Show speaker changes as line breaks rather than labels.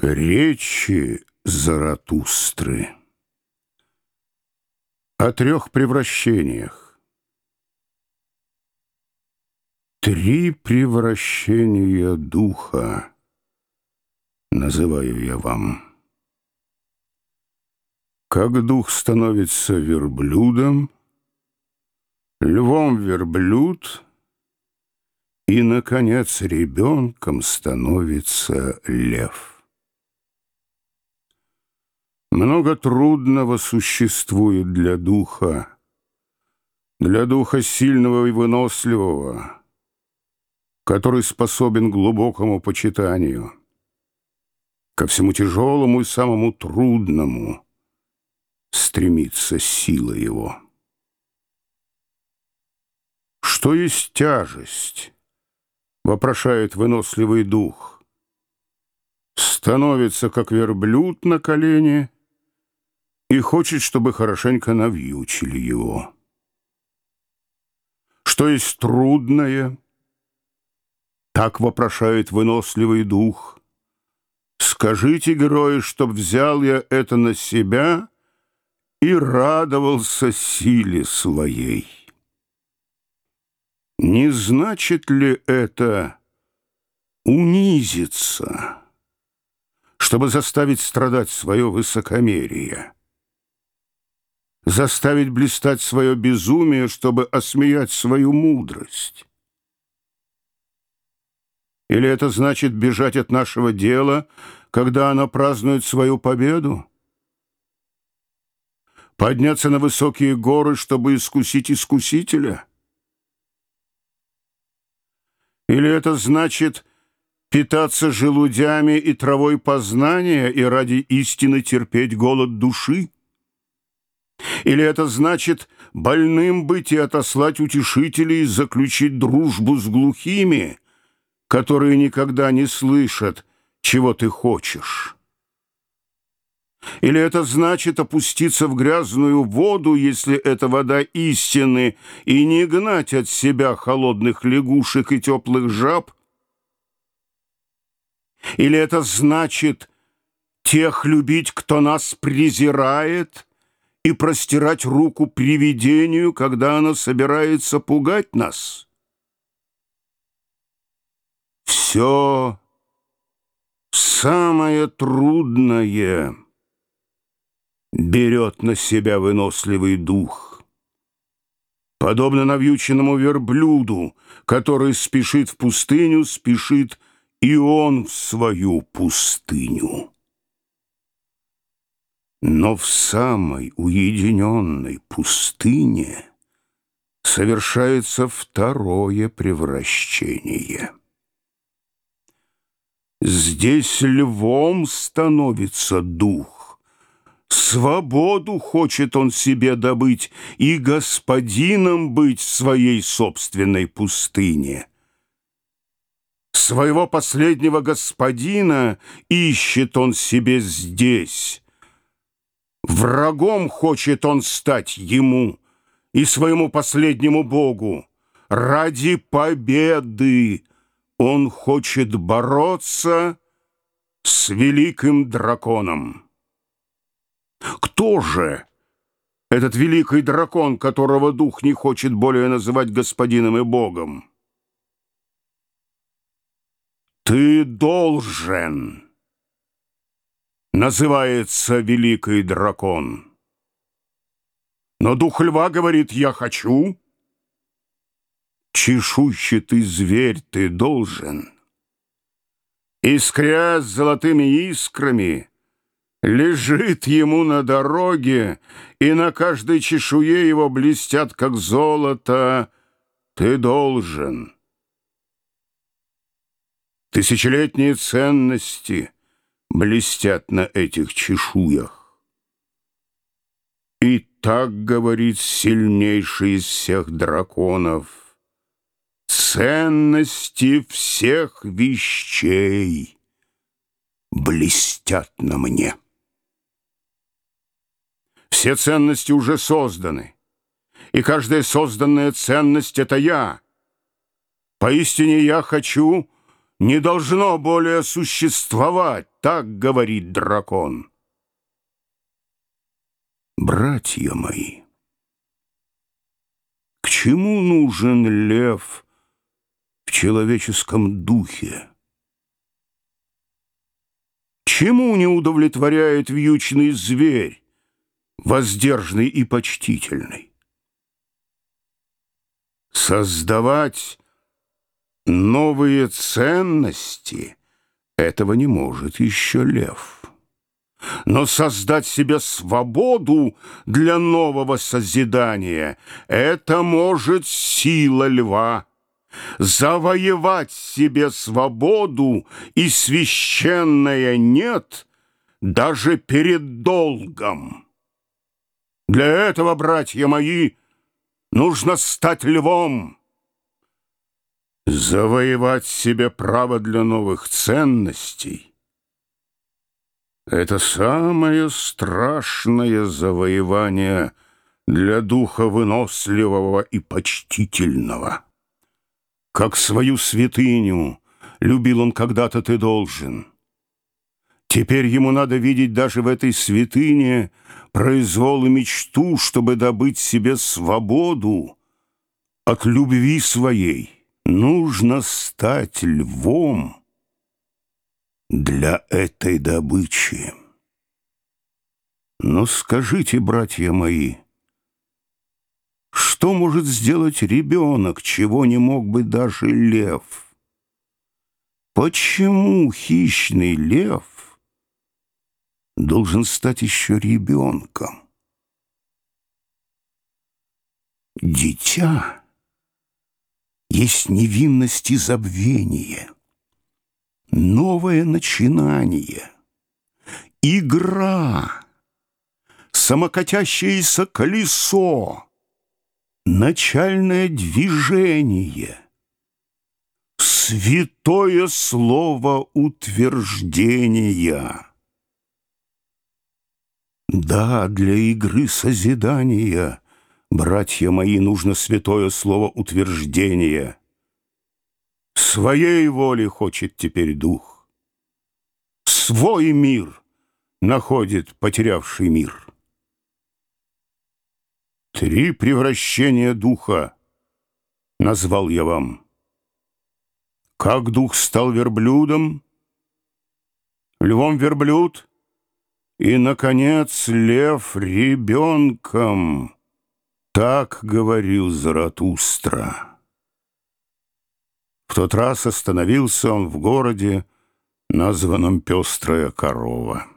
Речи Заратустры. О трех превращениях. Три превращения духа Называю я вам. Как дух становится верблюдом Львом верблюд И, наконец, ребенком становится лев много трудного существует для духа, для духа сильного и выносливого, который способен глубокому почитанию, ко всему тяжелому и самому трудному стремится сила его. Что есть тяжесть? Вопрошает выносливый дух. Становится, как верблюд на колени — и хочет, чтобы хорошенько навьючили его. Что есть трудное? Так вопрошает выносливый дух. Скажите, герои, чтоб взял я это на себя и радовался силе своей. Не значит ли это унизиться, чтобы заставить страдать свое высокомерие? Заставить блистать свое безумие, чтобы осмеять свою мудрость? Или это значит бежать от нашего дела, когда оно празднует свою победу? Подняться на высокие горы, чтобы искусить искусителя? Или это значит питаться желудями и травой познания и ради истины терпеть голод души? Или это значит больным быть и отослать утешителей, заключить дружбу с глухими, которые никогда не слышат, чего ты хочешь? Или это значит опуститься в грязную воду, если это вода истины, и не гнать от себя холодных лягушек и теплых жаб? Или это значит тех любить, кто нас презирает, и простирать руку привидению, когда оно собирается пугать нас. Все самое трудное берет на себя выносливый дух. Подобно навьюченному верблюду, который спешит в пустыню, спешит и он в свою пустыню. Но в самой уединенной пустыне совершается второе превращение. Здесь львом становится дух. Свободу хочет он себе добыть и господином быть в своей собственной пустыне. Своего последнего господина ищет он себе здесь, Врагом хочет он стать ему и своему последнему богу. Ради победы он хочет бороться с великим драконом. Кто же этот великий дракон, которого дух не хочет более называть господином и богом? Ты должен называется великий дракон. Но дух льва говорит «я хочу». Чешуйчатый зверь ты должен. Искря с золотыми искрами, Лежит ему на дороге, И на каждой чешуе его блестят, как золото. Ты должен. Тысячелетние ценности — блестят на этих чешуях. И так говорит сильнейший из всех драконов, ценности всех вещей блестят на мне. Все ценности уже созданы, и каждая созданная ценность — это я. Поистине я хочу не должно более существовать, так говорит дракон. Братья мои, к чему нужен лев в человеческом духе? Чему не удовлетворяет вьючный зверь, воздержный и почтительный? Создавать новые ценности этого не может еще лев. Но создать себе свободу для нового созидания — это может сила льва. Завоевать себе свободу и священное «нет» даже перед долгом. Для этого, братья мои, нужно стать львом. Завоевать себе право для новых ценностей — это самое страшное завоевание для духа выносливого и почтительного. Как свою святыню любил он когда-то ты должен. Теперь ему надо видеть даже в этой святыне произвол и мечту, чтобы добыть себе свободу от любви своей. Нужно стать львом для этой добычи. Но скажите, братья мои, что может сделать ребенок, чего не мог бы даже лев? Почему хищный лев должен стать еще ребенком? Дитя есть невинность и забвение — новое начинание, игра, самокатящееся колесо, начальное движение, святое слово утверждения. Да, для игры созидания, братья мои, нужно святое слово утверждения — Своей воли хочет теперь дух. Свой мир находит потерявший мир. Три превращения духа назвал я вам. Как дух стал верблюдом, львом верблюд, и, наконец, лев ребенком. Так говорил Заратустра. В тот раз остановился он в городе, названном «Пестрая корова».